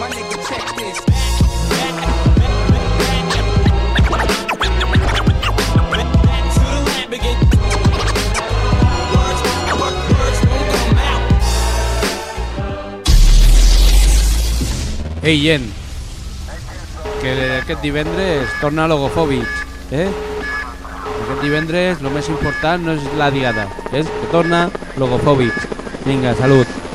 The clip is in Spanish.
My nigga, check this. Gent, que aquest divendres torna Logofòbic, eh? Aquest divendres el més important no és la diada, és que torna Logofòbic. Vinga, salut.